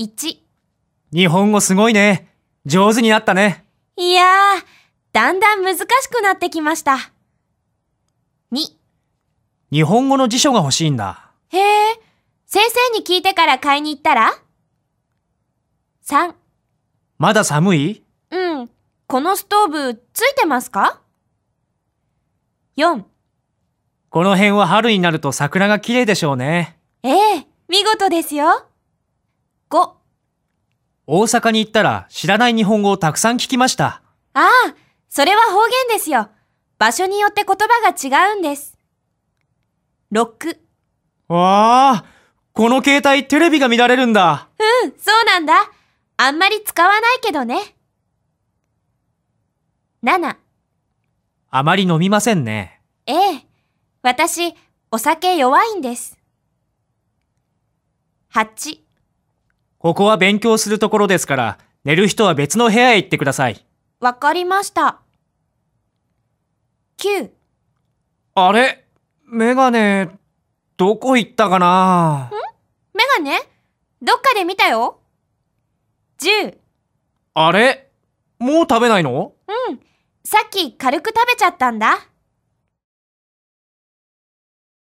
1。日本語すごいね。上手になったね。いやー、だんだん難しくなってきました。2。日本語の辞書が欲しいんだ。へえ、先生に聞いてから買いに行ったら ?3。まだ寒い？うん。このストーブ、ついてますか ?4。この辺は春になると桜が綺麗でしょうね。ええ、見事ですよ。5。大阪に行ったら知らない日本語をたくさん聞きました。ああ、それは方言ですよ。場所によって言葉が違うんです。6。わあ、この携帯テレビが見られるんだ。うん、そうなんだ。あんまり使わないけどね。7。あまり飲みませんね。ええ、私、お酒弱いんです。8。ここは勉強するところですから、寝る人は別の部屋へ行ってください。わかりました。9。あれ？メガネ、どこ行ったかな？メガネ？どっかで見たよ。10。あれ？もう食べないの？うん。さっき軽く食べちゃったんだ。